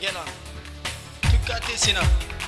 get on. You got this, you know.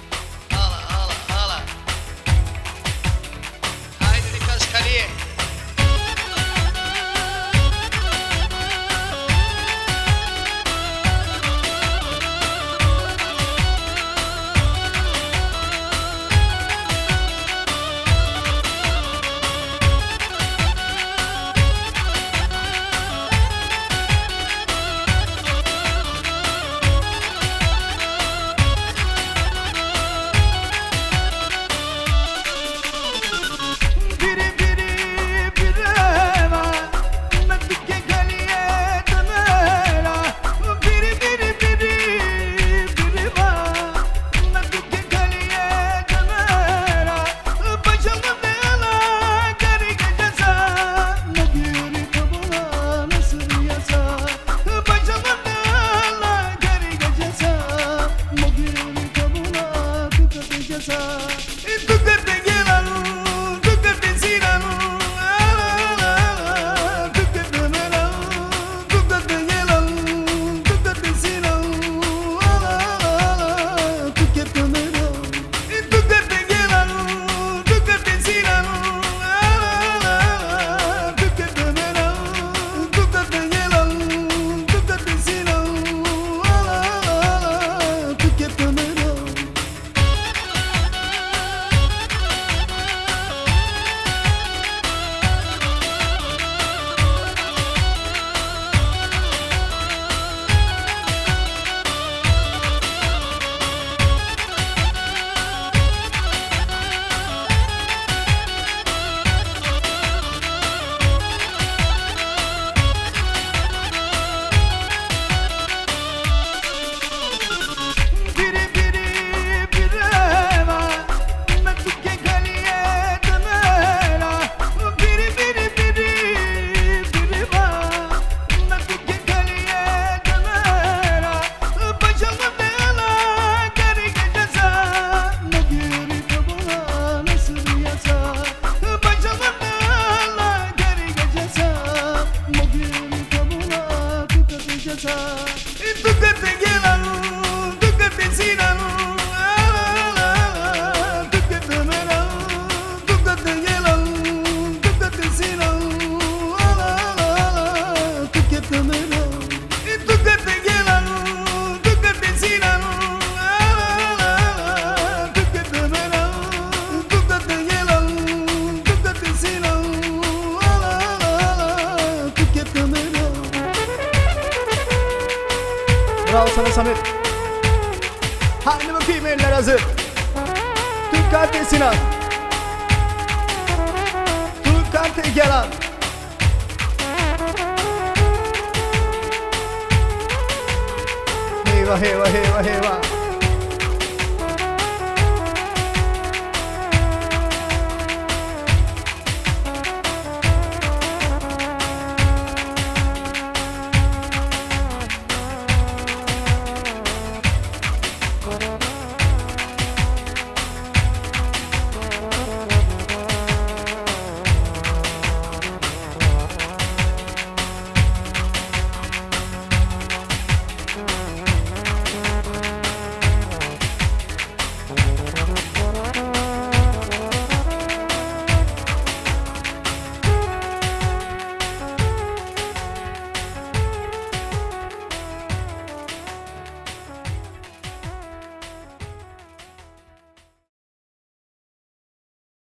Santa. Bravo sana Samet. Haydi bakayım hazır. Dikkat et Sinan. Dikkat et Kenan. Eyvah eyvah eyvah eyvah.